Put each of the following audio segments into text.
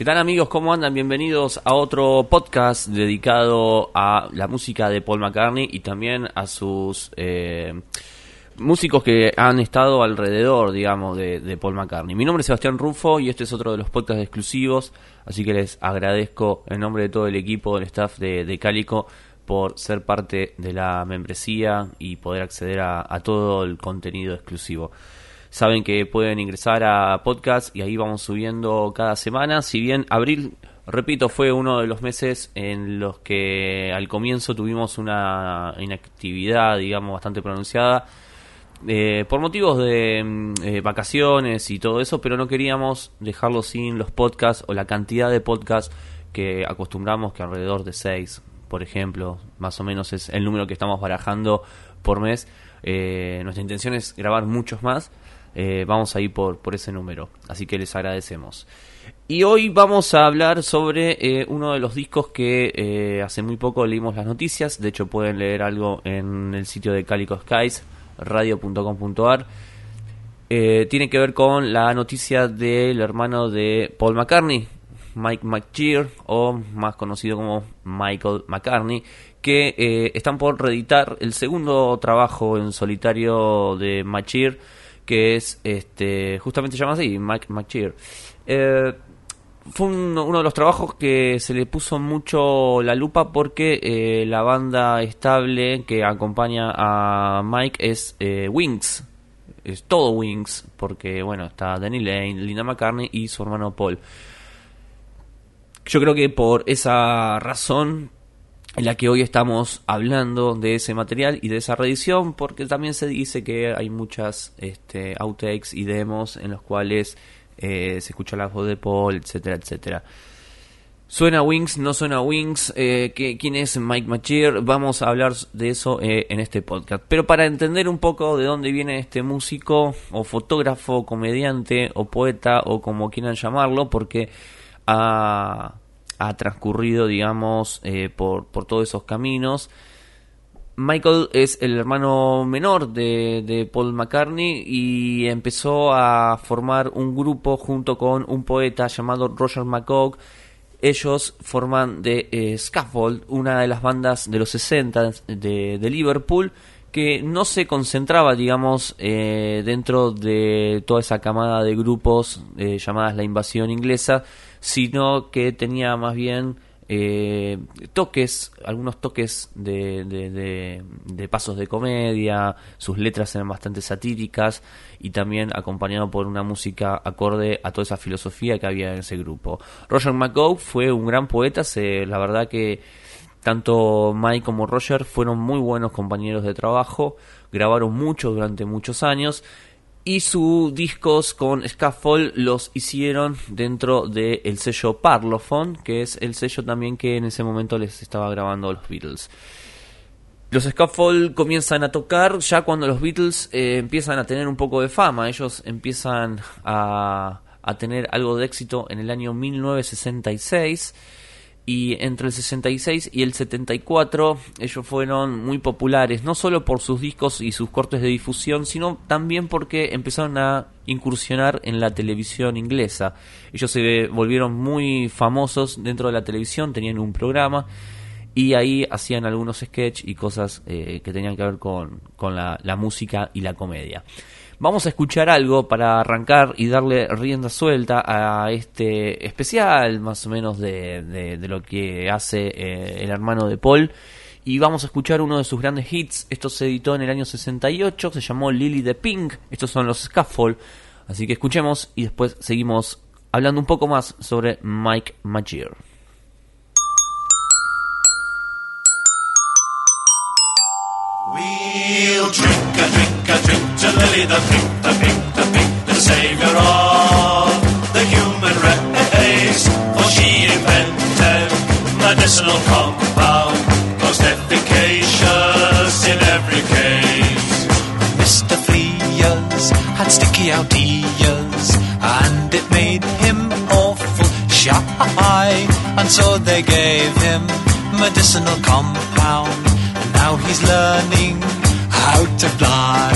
¿Qué tal amigos? ¿Cómo andan? Bienvenidos a otro podcast dedicado a la música de Paul McCartney y también a sus eh, músicos que han estado alrededor, digamos, de, Paul McCartney. Mi nombre es Sebastián Rufo y este es otro de los podcasts exclusivos, así que les agradezco en nombre de todo el equipo, del staff de, de Cálico, por ser parte de la membresía y poder acceder a todo el contenido exclusivo. Saben que pueden ingresar a podcast y ahí vamos subiendo cada semana. Si bien abril, repito, fue uno de los meses en los que al comienzo tuvimos una inactividad, digamos, bastante pronunciada. Eh, por motivos de mm, eh, vacaciones y todo eso, pero no queríamos dejarlo sin los podcasts o la cantidad de podcasts que acostumbramos, que alrededor de seis, por ejemplo, más o menos es el número que estamos barajando por mes. Eh, nuestra intención es grabar muchos más eh, vamos a ir por, por ese número. Así que les agradecemos. Y hoy vamos a hablar sobre eh, uno de los discos que eh, hace muy poco leímos las noticias. De hecho, pueden leer algo en el sitio de Calico Skies, radio.com.ar. tiene que ver con la noticia del hermano de Paul McCartney, Mike McCheer, o más conocido como Michael McCartney, que están por reeditar el segundo trabajo en solitario de McCheer que es este justamente llama así, Mike McCheer. Eh, fue uno de los trabajos que se le puso mucho la lupa porque eh, la banda estable que acompaña a Mike es eh, Wings. Es todo Wings, porque bueno, está Danny Lane, Linda McCartney y su hermano Paul. Yo creo que por esa razón en la que hoy estamos hablando de ese material y de esa reedición, porque también se dice que hay muchas este, outtakes y demos en los cuales eh, se escucha la voz de Paul, etcétera, etcétera. ¿Suena Wings? ¿No suena Wings? Eh, ¿Quién es Mike Machir? Vamos a hablar de eso eh, en este podcast. Pero para entender un poco de dónde viene este músico, o fotógrafo, comediante, o poeta, o como quieran llamarlo, porque a ha transcurrido, digamos, eh, por, por todos esos caminos. Michael es el hermano menor de, de, Paul McCartney y empezó a formar un grupo junto con un poeta llamado Roger McCock. Ellos forman de eh, Scaffold, una de las bandas de los 60 de, de Liverpool, que no se concentraba, digamos, eh, dentro de toda esa camada de grupos llamadas la invasión inglesa, sino que tenía más bien eh, toques, algunos toques de, de, pasos de comedia, sus letras eran bastante satíricas y también acompañado por una música acorde a toda esa filosofía que había en ese grupo. Roger McGough fue un gran poeta, se, la verdad que tanto Mike como Roger fueron muy buenos compañeros de trabajo, grabaron mucho durante muchos años y sus discos con Scaffold los hicieron dentro del sello Parlophone, que es el sello también que en ese momento les estaba grabando los Beatles. Los Scaffold comienzan a tocar ya cuando los Beatles eh, empiezan a tener un poco de fama. Ellos empiezan a, a tener algo de éxito en el año 1966 y entre el 66 y el 74 ellos fueron muy populares, no solo por sus discos y sus cortes de difusión, sino también porque empezaron a incursionar en la televisión inglesa. Ellos se volvieron muy famosos dentro de la televisión, tenían un programa y ahí hacían algunos sketches y cosas eh, que tenían que ver con, con la, la música y la comedia. Vamos a escuchar algo para arrancar y darle rienda suelta a este especial, más o menos de, lo que hace eh, el hermano de Paul. Y vamos a escuchar uno de sus grandes hits. Esto se editó en el año 68, se llamó Lily the Pink. Estos son los Scaffold. Así que escuchemos y después seguimos hablando un poco más sobre Mike Magier. We'll drink a drink a drink to Lily the pink, the pink, the pink, the savior of the human race. For she invented medicinal compound, most efficacious in every case. Mr. Frears had sticky out ears, and it made him awful shy. And so they gave him medicinal compound and now he's learning to fly.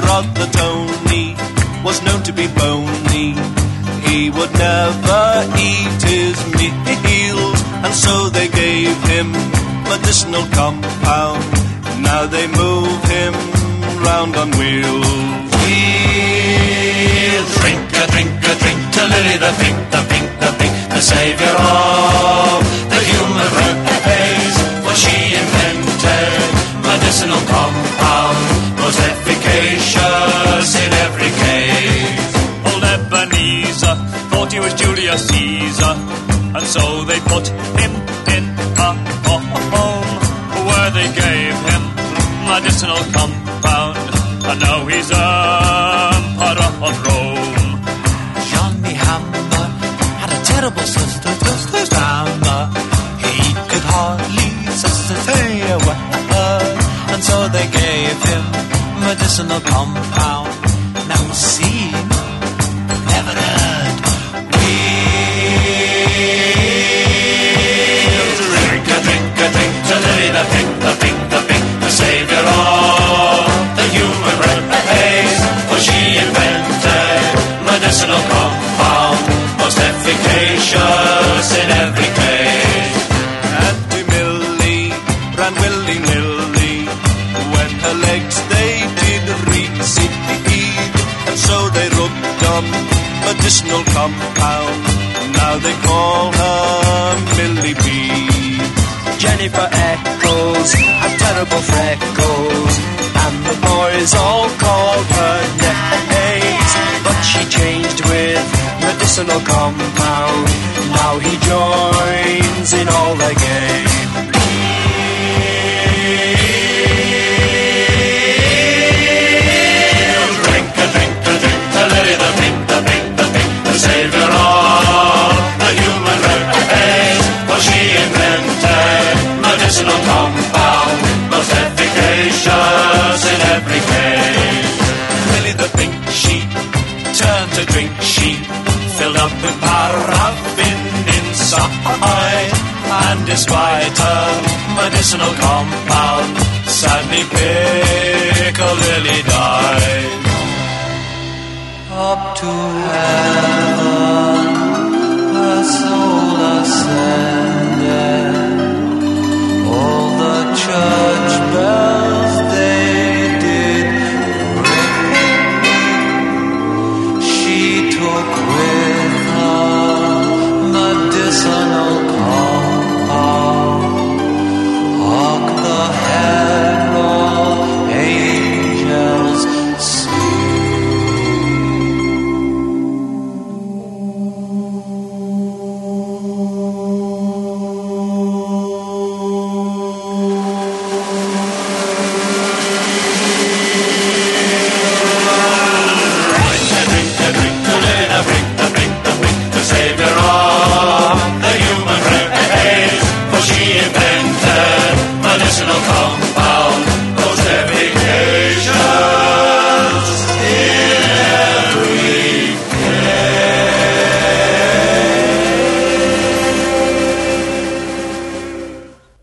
Brother Tony was known to be bony. He would never eat his meals, and so they gave him medicinal compound. Now they move him round on wheels. We'll drink a drink a drink to Lily the Pink, the Pink, the Pink, the savior of the human race. For she invented medicinal compound, most efficacious in every case. Old Ebenezer thought he was Julius Caesar, and so they put him in a home where they gave him medicinal compound, and now he's emperor personal combat. Compound. Now he joins in all the game. Medicinal compound, sadly Piccadilly died. Up to heaven, her soul ascended. All the church bells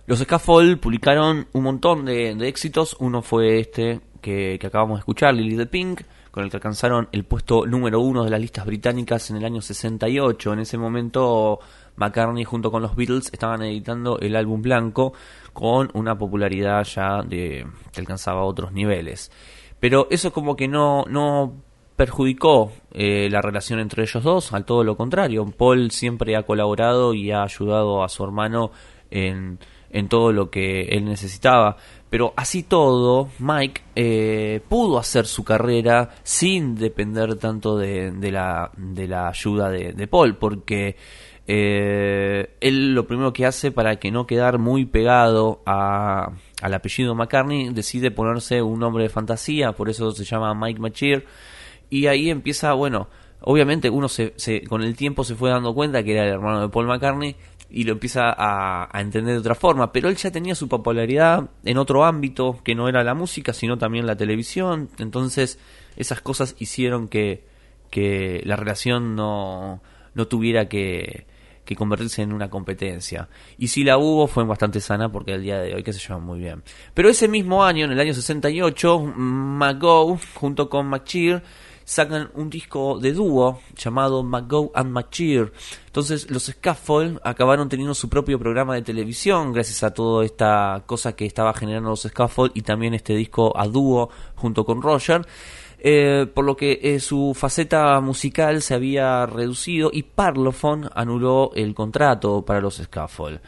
Los Scaffold publicaron un montón de, éxitos. Uno fue este que, que acabamos de escuchar, Lily the Pink, con el que alcanzaron el puesto número uno de las listas británicas en el año 68. En ese momento, McCartney junto con los Beatles estaban editando el álbum blanco con una popularidad ya de que alcanzaba otros niveles. Pero eso como que no, no perjudicó eh, la relación entre ellos dos, al todo lo contrario. Paul siempre ha colaborado y ha ayudado a su hermano en, en todo lo que él necesitaba. Pero así todo, Mike eh, pudo hacer su carrera sin depender tanto de, la, de la ayuda de, de Paul, porque eh, él lo primero que hace para que no quedar muy pegado a, al apellido McCartney, decide ponerse un nombre de fantasía, por eso se llama Mike Machir, y ahí empieza, bueno, obviamente uno se, se, con el tiempo se fue dando cuenta que era el hermano de Paul McCartney y lo empieza a, entender de otra forma, pero él ya tenía su popularidad en otro ámbito que no era la música, sino también la televisión, entonces esas cosas hicieron que, que la relación no, no tuviera que, que convertirse en una competencia. Y si la hubo, fue bastante sana porque el día de hoy que se llevan muy bien. Pero ese mismo año, en el año 68, McGow, junto con McCheer, sacan un disco de dúo llamado McGo and McCheer. Entonces los Scaffold acabaron teniendo su propio programa de televisión gracias a toda esta cosa que estaba generando los Scaffold y también este disco a dúo junto con Roger. Eh, por lo que eh, su faceta musical se había reducido y Parlophone anuló el contrato para los Scaffold.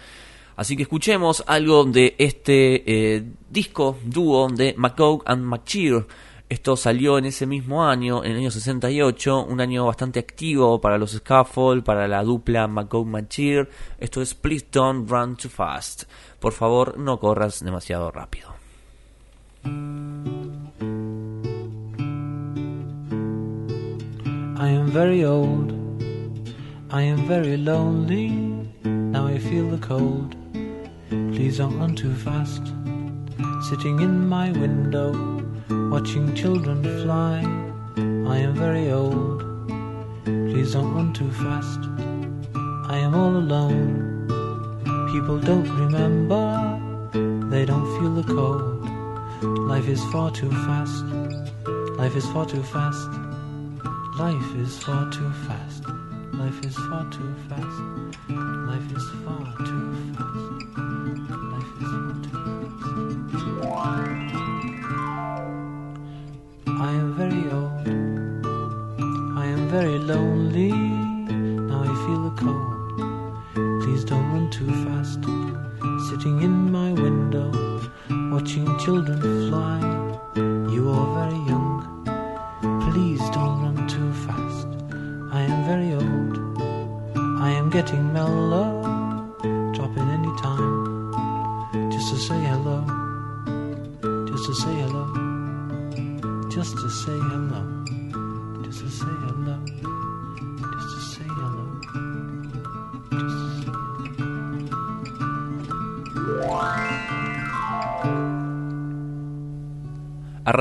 Así que escuchemos algo de este eh, disco dúo de McGough and McCheer. Esto salió en ese mismo año, en el año 68, un año bastante activo para los Scaffold, para la dupla McGough McCheer. Esto es Please Don't Run Too Fast. Por favor, no corras demasiado rápido. I am very old. I am very lonely. Now I feel the cold. Please don't run too fast. Sitting in my window, watching children fly. I am very old. Please don't run too fast. I am all alone. People don't remember. They don't feel the cold. Life is far too fast. Life is far too fast. Life is far too fast. Life is far too fast. Life is far too lonely. Now I feel the cold. Please don't run too fast. Sitting in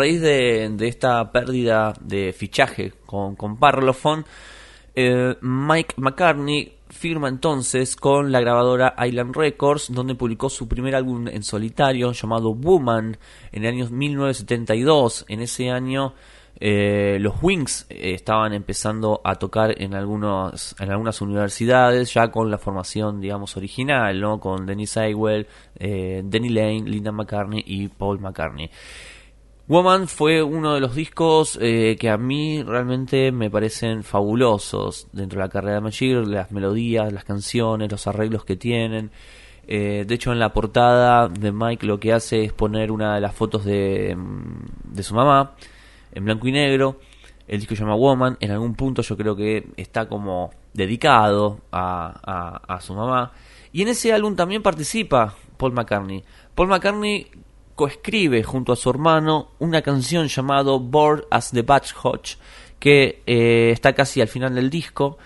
raíz de, esta pérdida de fichaje con, con Parlophone, eh, Mike McCartney firma entonces con la grabadora Island Records, donde publicó su primer álbum en solitario llamado Woman en el año 1972. En ese año eh, los Wings eh, estaban empezando a tocar en, algunos, en algunas universidades, ya con la formación, digamos, original, ¿no? Con Dennis Aywell, eh, Denny Lane, Linda McCartney y Paul McCartney. Woman fue uno de los discos eh, que a mí realmente me parecen fabulosos dentro de la carrera de Magic, las melodías, las canciones, los arreglos que tienen. Eh, de hecho, en la portada de Mike lo que hace es poner una de las fotos de, mm, de su mamá en blanco y negro. El disco se llama Woman. En algún punto yo creo que está como dedicado a, su mamá. Y en ese álbum también participa Paul McCartney. Paul McCartney coescribe junto a su hermano una canción llamado Bored as the Batch Hodge que eh, está casi al final del disco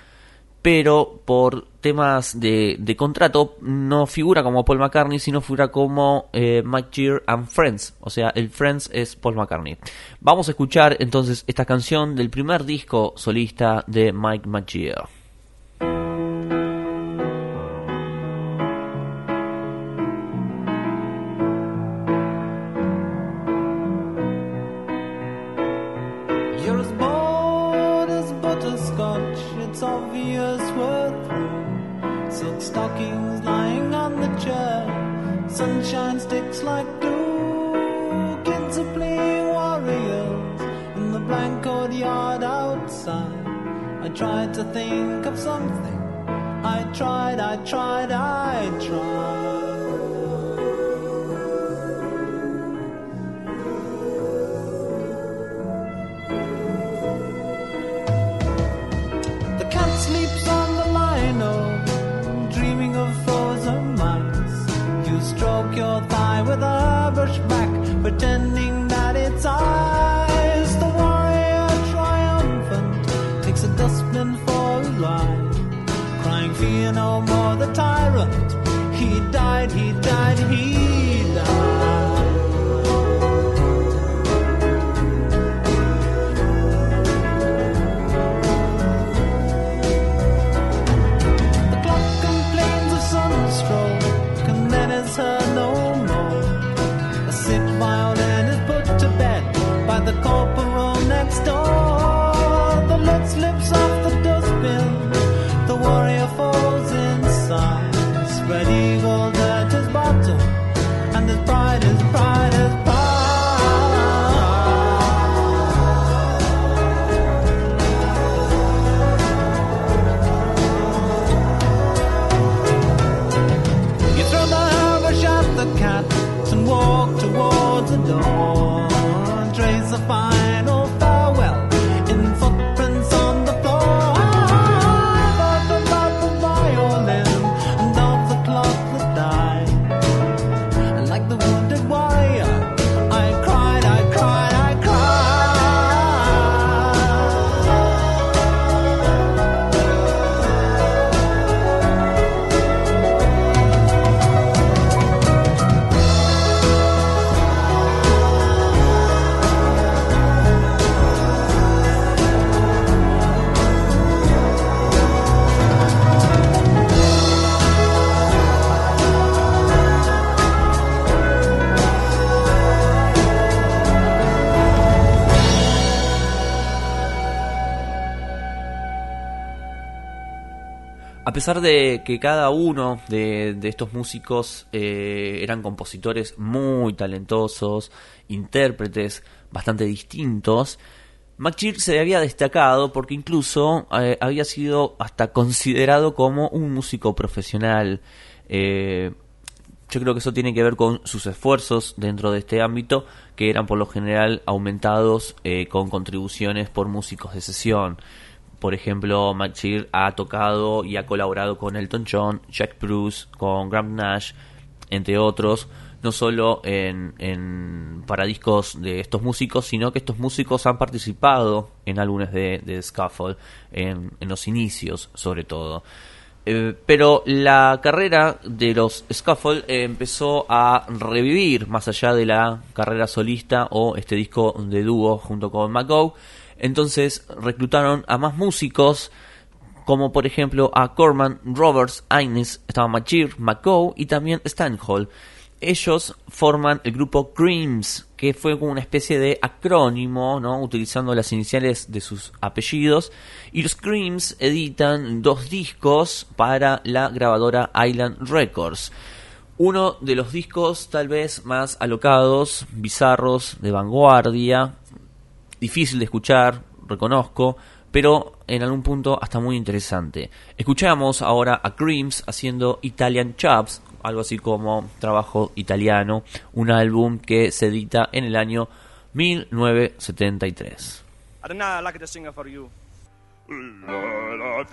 pero por temas de, contrato no figura como Paul McCartney sino figura como eh, Cheer and Friends. O sea el Friends es Paul McCartney. Vamos a escuchar entonces esta canción del primer disco solista de Mike McGear pesar de que cada uno de, estos músicos eh, eran compositores muy talentosos, intérpretes bastante distintos, McCheer se había destacado porque incluso eh, había sido hasta considerado como un músico profesional. Eh, yo creo que eso tiene que ver con sus esfuerzos dentro de este ámbito, que eran por lo general aumentados con contribuciones por músicos de sesión. Por ejemplo, McCheer ha tocado y ha colaborado con Elton John, Jack Bruce, con Graham Nash, entre otros, no solo en, para discos de estos músicos, sino que estos músicos han participado en álbumes de, de Scuffle, en, los inicios sobre todo. Eh, pero la carrera de los Scuffle eh, empezó a revivir más allá de la carrera solista o este disco de dúo junto con McGow. Entonces reclutaron a más músicos, como por ejemplo a Corman, Roberts, Aines, estaba Machir, McGow y también Stanhall. Ellos forman el grupo Creams, que fue como una especie de acrónimo, ¿no? utilizando las iniciales de sus apellidos. Y los Creams editan dos discos para la grabadora Island Records. Uno de los discos tal vez más alocados, bizarros, de vanguardia, difícil de escuchar, reconozco, pero en algún punto hasta muy interesante. Escuchamos ahora a Creams haciendo Italian Chops, algo así como trabajo italiano, un álbum que se edita en el año 1973. I don't know, I'd like to sing it for you. La la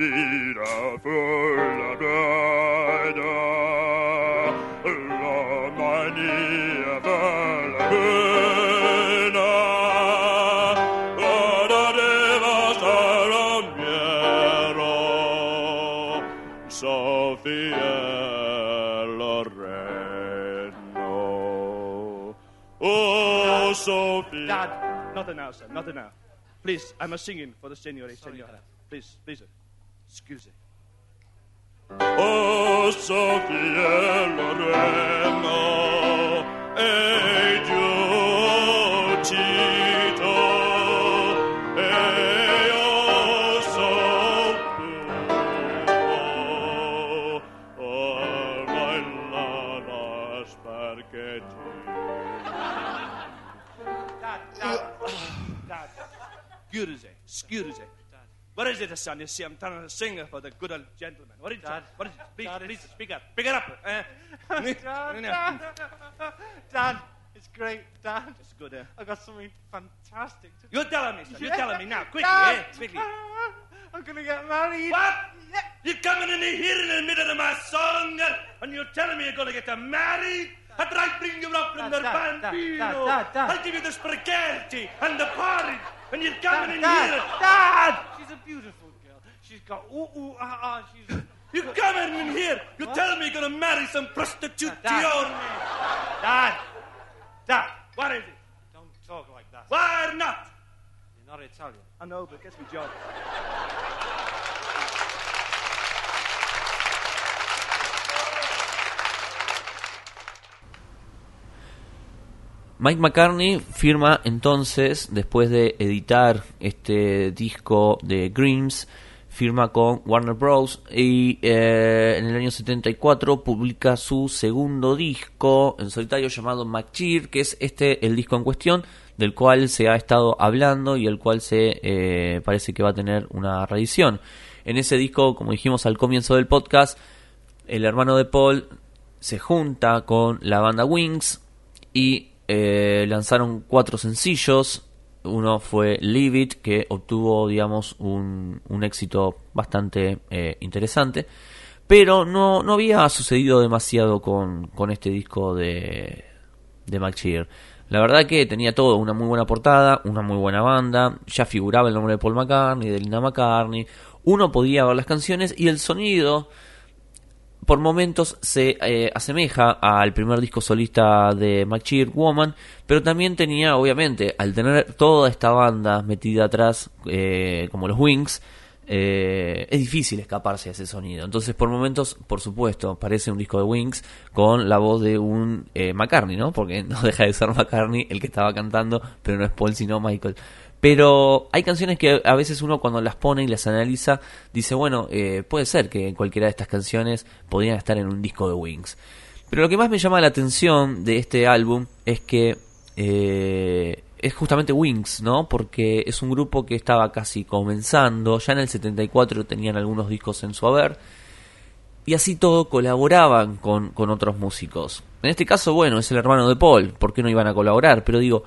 mania Oh, Dad. so please. Dad, not an hour, sir, not an hour. Please, I'm a singing for the senorita, senorita. Please, please, sir. Excuse me. Oh, so cielo nuevo, e Excuse it, it. What is it, son? You see, I'm trying to sing for the good old gentleman. What is it? Dad. What is it? Please, Dad, please, speak up. Speak it up. Eh? Dad. Dad, Dad, it's great, Dad. It's good, eh? I got something fantastic to You're telling me, son. You're telling me now. Quickly, Dad, eh? Quickly. I'm gonna get married. What? Yeah. You're coming in here in the middle of my song, eh, and you're telling me you're going to get married? After I bring you up from the bambino, Dad, Dad, Dad. I'll give you the spaghetti and the porridge, and you're Dad, coming in Dad, here. Dad! She's a beautiful girl. She's got ooh ooh ah ah. She's You're coming in here. You tell me you're going to marry some prostitute. Dad. Dad, Dad. What is it? Don't talk like that. Why not? You're not Italian. I know, but it gets me job. Mike McCartney firma entonces, después de editar este disco de Grims, firma con Warner Bros. y eh, en el año 74 publica su segundo disco en solitario llamado McCheer, que es este el disco en cuestión del cual se ha estado hablando y el cual se eh, parece que va a tener una reedición. En ese disco, como dijimos al comienzo del podcast, el hermano de Paul se junta con la banda Wings y eh, lanzaron cuatro sencillos. Uno fue Leave It, que obtuvo, digamos, un, un éxito bastante eh, interesante. Pero no, no había sucedido demasiado con, con este disco de, de McCheer. La verdad que tenía todo, una muy buena portada, una muy buena banda, ya figuraba el nombre de Paul McCartney, de Linda McCartney, uno podía ver las canciones y el sonido por momentos se eh, asemeja al primer disco solista de McCheer, Woman, pero también tenía, obviamente, al tener toda esta banda metida atrás, eh, como los Wings, eh, es difícil escaparse a ese sonido. Entonces, por momentos, por supuesto, parece un disco de Wings con la voz de un eh, McCartney, ¿no? Porque no deja de ser McCartney el que estaba cantando, pero no es Paul sino Michael. Pero hay canciones que a veces uno cuando las pone y las analiza dice, bueno, eh, puede ser que cualquiera de estas canciones podrían estar en un disco de Wings. Pero lo que más me llama la atención de este álbum es que eh, es justamente Wings, ¿no? Porque es un grupo que estaba casi comenzando, ya en el 74 tenían algunos discos en su haber, y así todo colaboraban con, con otros músicos. En este caso, bueno, es el hermano de Paul, ¿por qué no iban a colaborar? Pero digo,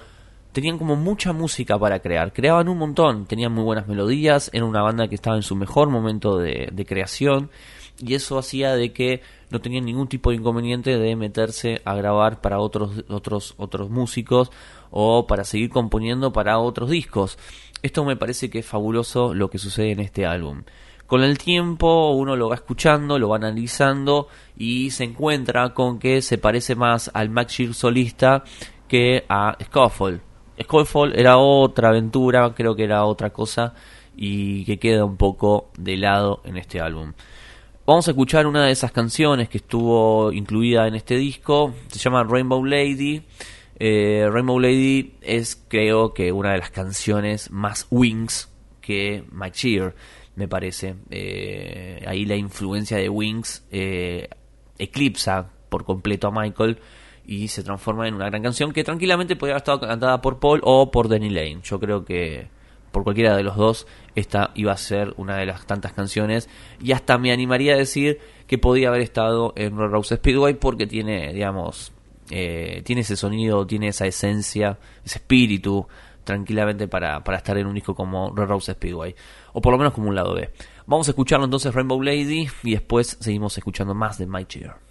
tenían como mucha música para crear, creaban un montón, tenían muy buenas melodías, era una banda que estaba en su mejor momento de, creación, y eso hacía de que no tenían ningún tipo de inconveniente de meterse a grabar para otros otros otros músicos o para seguir componiendo para otros discos. Esto me parece que es fabuloso lo que sucede en este álbum. Con el tiempo uno lo va escuchando, lo va analizando y se encuentra con que se parece más al Max solista que a Scuffle. Scuffle era otra aventura, creo que era otra cosa y que queda un poco de lado en este álbum. Vamos a escuchar una de esas canciones que estuvo incluida en este disco. Se llama Rainbow Lady. Eh, Rainbow Lady es, creo que, una de las canciones más Wings que Mike Shear, me parece. Eh, ahí la influencia de Wings eh, eclipsa por completo a Michael y se transforma en una gran canción que tranquilamente podría haber estado cantada por Paul o por Danny Lane. Yo creo que por cualquiera de los dos, esta iba a ser una de las tantas canciones. Y hasta me animaría a decir que podía haber estado en Rose Speedway porque tiene, digamos, eh, tiene ese sonido, tiene esa esencia, ese espíritu, tranquilamente para, para estar en un disco como Red Rose Speedway. O por lo menos como un lado B. Vamos a escucharlo entonces Rainbow Lady y después seguimos escuchando más de My Cheer.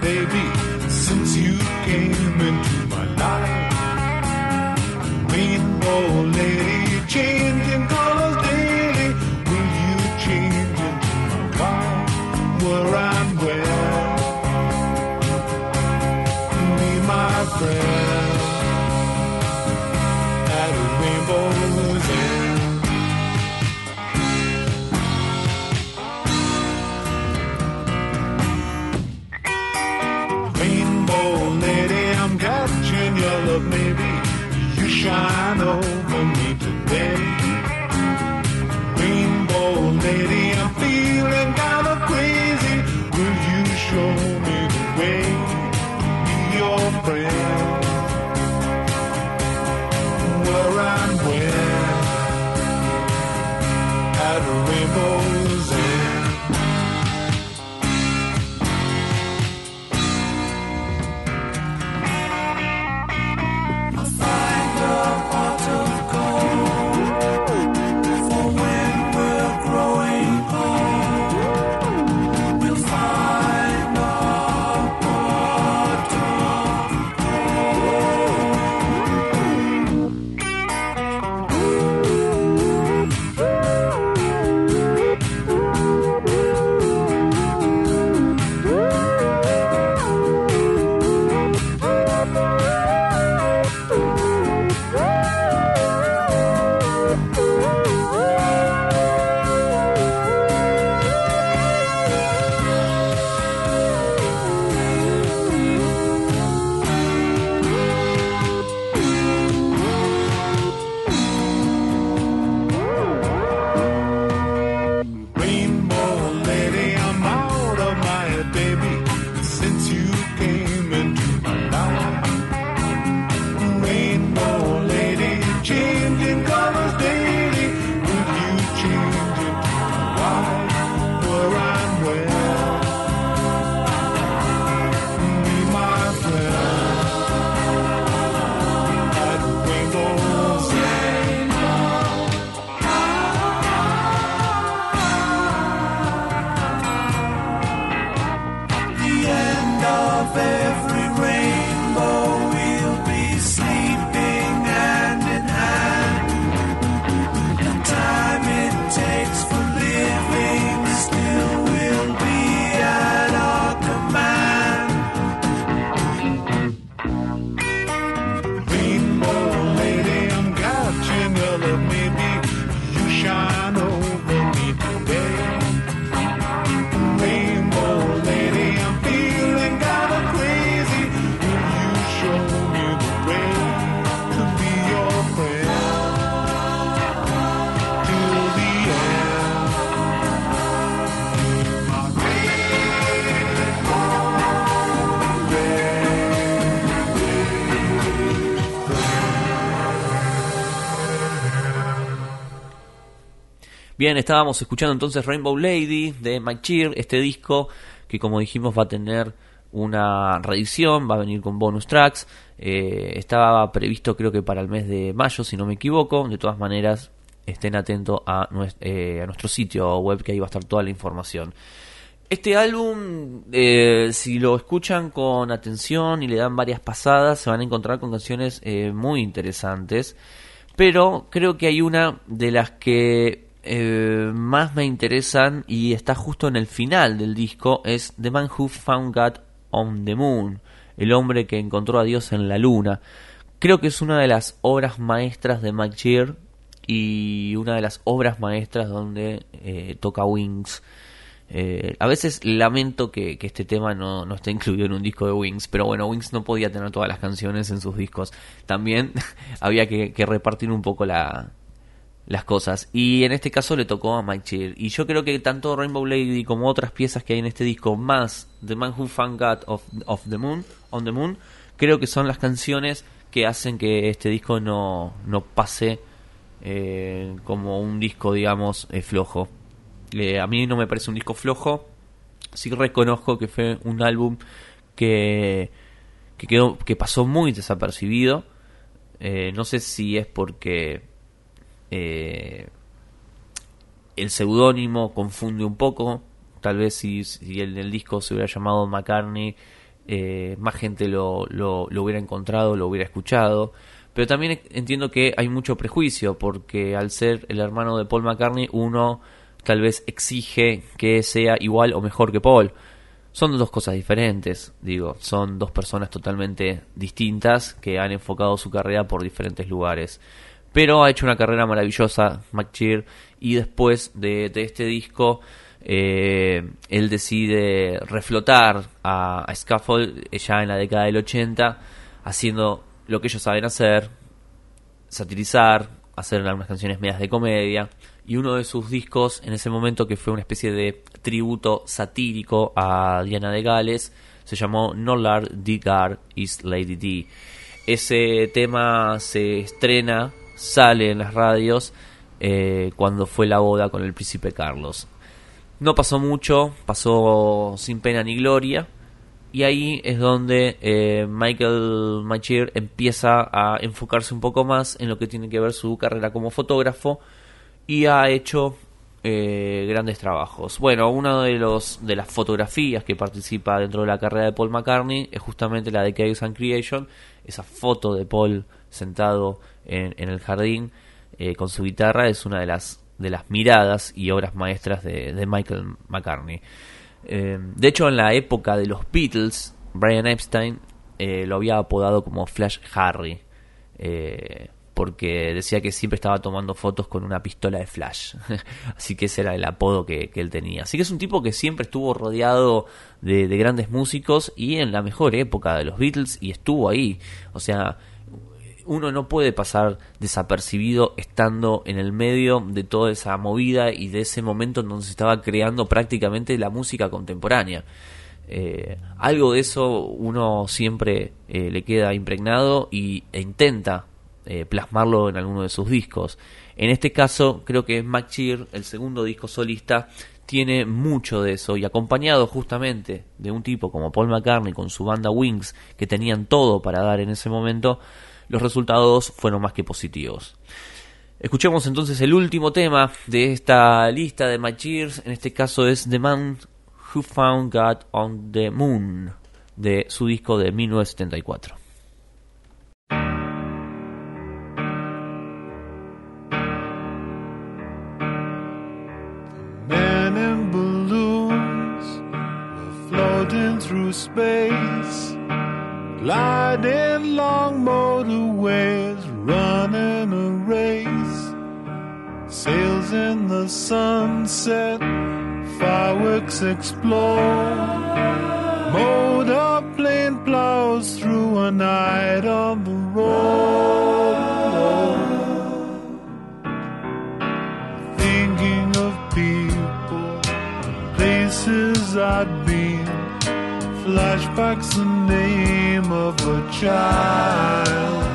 Baby, since you came into my life. Rainbow lady, Bien, estábamos escuchando entonces Rainbow Lady de Mike Cheer, este disco que como dijimos va a tener una reedición, va a venir con bonus tracks. Eh, estaba previsto creo que para el mes de mayo, si no me equivoco. De todas maneras, estén atentos eh, a nuestro sitio web que ahí va a estar toda la información. Este álbum, eh, si lo escuchan con atención y le dan varias pasadas, se van a encontrar con canciones muy interesantes. Pero creo que hay una de las que eh, más me interesan y está justo en el final del disco, es The Man Who Found God on the Moon, el hombre que encontró a Dios en la luna. Creo que es una de las obras maestras de Mike y una de las obras maestras donde eh, toca Wings. Eh, a veces lamento que, este tema no, no esté incluido en un disco de Wings, pero bueno, Wings no podía tener todas las canciones en sus discos. También había que repartir un poco la, las cosas. Y en este caso le tocó a Mike Cheer. Y yo creo que tanto Rainbow Lady como otras piezas que hay en este disco, más The Man Who Found God of, the Moon, on the Moon, creo que son las canciones que hacen que este disco no, no pase eh, como un disco, digamos, eh, flojo. Eh, a mí no me parece un disco flojo. Sí reconozco que fue un álbum que, que quedó, que pasó muy desapercibido. No sé si es porque eh, el seudónimo confunde un poco. Tal vez si, el, disco se hubiera llamado McCartney, eh, más gente lo, lo hubiera encontrado, lo hubiera escuchado. Pero también entiendo que hay mucho prejuicio, porque al ser el hermano de Paul McCartney, uno tal vez exige que sea igual o mejor que Paul. Son dos cosas diferentes, digo, son dos personas totalmente distintas que han enfocado su carrera por diferentes lugares. Pero ha hecho una carrera maravillosa, McCheer, y después de, este disco, eh, él decide reflotar a, a Scaffold eh, ya en la década del 80, haciendo lo que ellos saben hacer, satirizar, hacer algunas canciones medias de comedia. Y uno de sus discos en ese momento, que fue una especie de tributo satírico a Diana de Gales, se llamó Nolar Digar is Lady D. Ese tema se estrena, sale en las radios eh, cuando fue la boda con el príncipe Carlos. No pasó mucho, pasó sin pena ni gloria. Y ahí es donde eh, Michael Machier empieza a enfocarse un poco más en lo que tiene que ver su carrera como fotógrafo y ha hecho eh, grandes trabajos. Bueno, una de los de las fotografías que participa dentro de la carrera de Paul McCartney es justamente la de Chaos and Creation, esa foto de Paul sentado en, el jardín eh, con su guitarra es una de las de las miradas y obras maestras de, Michael McCartney. Eh, de hecho, en la época de los Beatles, Brian Epstein eh, lo había apodado como Flash Harry, porque decía que siempre estaba tomando fotos con una pistola de flash. Así que ese era el apodo que, que él tenía. Así que es un tipo que siempre estuvo rodeado de, de grandes músicos y en la mejor época de los Beatles y estuvo ahí. O sea, uno no puede pasar desapercibido estando en el medio de toda esa movida y de ese momento en donde se estaba creando prácticamente la música contemporánea. Eh, algo de eso uno siempre eh, le queda impregnado y, e intenta eh, plasmarlo en alguno de sus discos. En este caso, creo que Mac Cheer, el segundo disco solista, tiene mucho de eso y acompañado justamente de un tipo como Paul McCartney con su banda Wings, que tenían todo para dar en ese momento, los resultados fueron más que positivos. Escuchemos entonces el último tema de esta lista de My en este caso es The Man Who Found God on the Moon, de su disco de 1974. Men in balloons were floating through space, gliding long motorways, running a race. Sails in the sunset, fireworks explode. Motor plane plows through a night on the road. Thinking of people, places been, flashbacks, the name of a child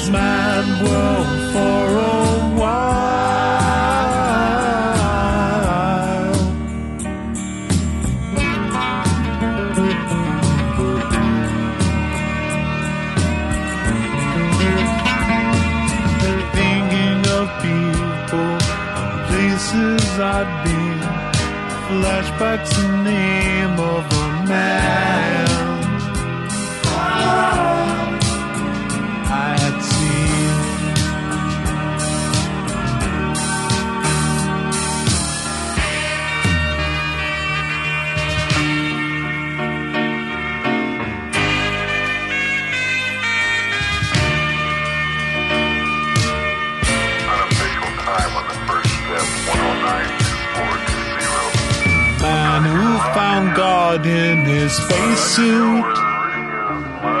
this mad world for a while. thinking of people, places I've been, flashbacks, the name of a man In his spacesuit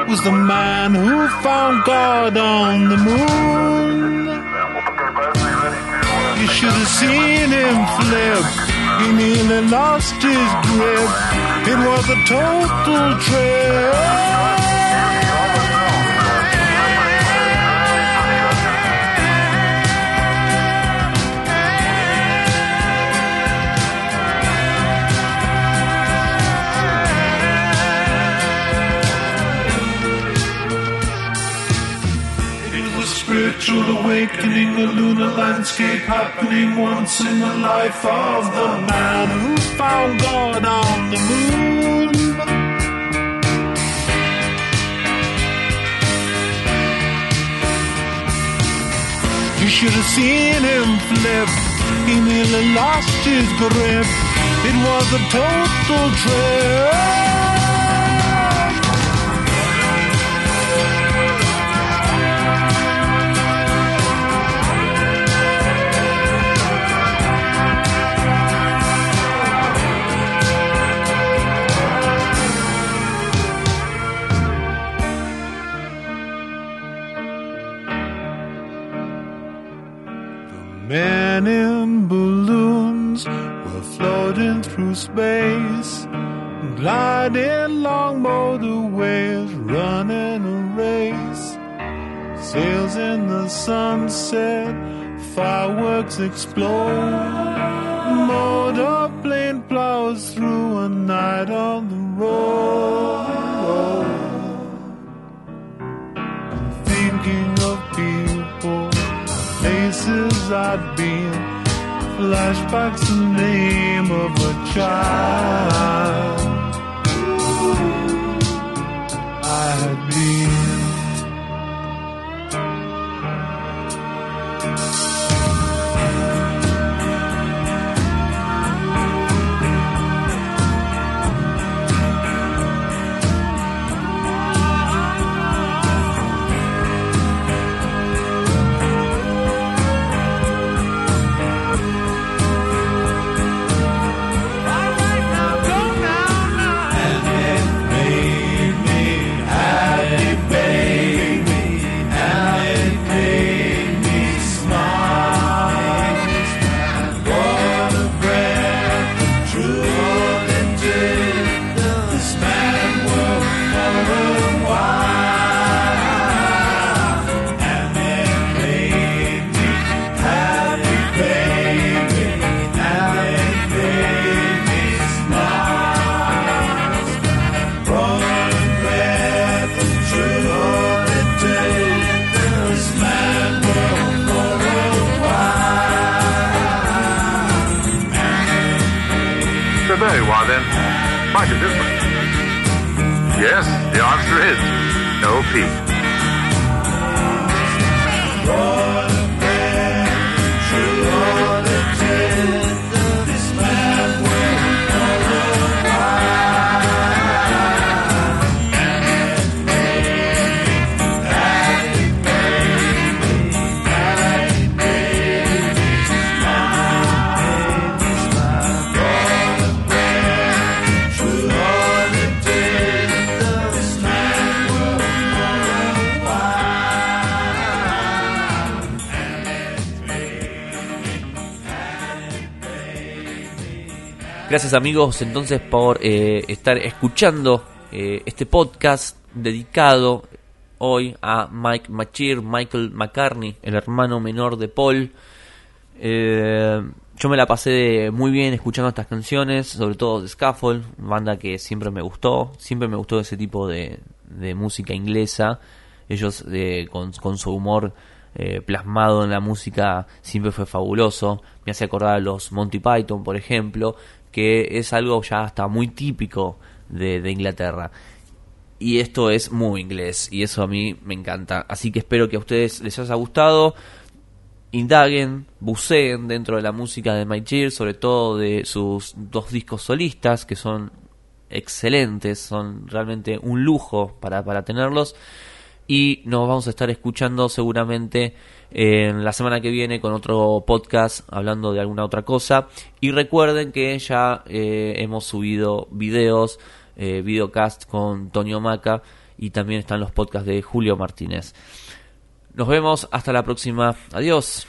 was the man who found God on the moon. You should have seen him flip. He nearly lost his grip. It was a total trip. Happening once in the life of the man who found God on the moon. You should have seen him flip. He nearly lost his grip. It was a total trip. Gliding long motorways, running a race. Sails in the sunset, fireworks explode. Motor plane plows through a night on the road. Thinking of people places I've been, flashbacks the name of a child quite a difference. Yes, the answer is no peace. Gracias amigos entonces por eh, estar escuchando eh, este podcast dedicado hoy a Mike Machir, Michael McCartney, el hermano menor de Paul. Eh, yo me la pasé muy bien escuchando estas canciones, sobre todo de Scaffold, banda que siempre me gustó, siempre me gustó ese tipo de, de música inglesa. Ellos eh, con, con su humor eh, plasmado en la música siempre fue fabuloso. Me hace acordar a los Monty Python, por ejemplo, que es algo ya hasta muy típico de, Inglaterra. Y esto es muy inglés y eso a mí me encanta. Así que espero que a ustedes les haya gustado. Indaguen, buceen dentro de la música de Mike Cheer, sobre todo de sus dos discos solistas que son excelentes, son realmente un lujo para, para tenerlos. Y nos vamos a estar escuchando seguramente en la semana que viene con otro podcast hablando de alguna otra cosa. Y recuerden que ya eh, hemos subido videos, eh, videocast con Tonio Maca y también están los podcasts de Julio Martínez. Nos vemos hasta la próxima. Adiós.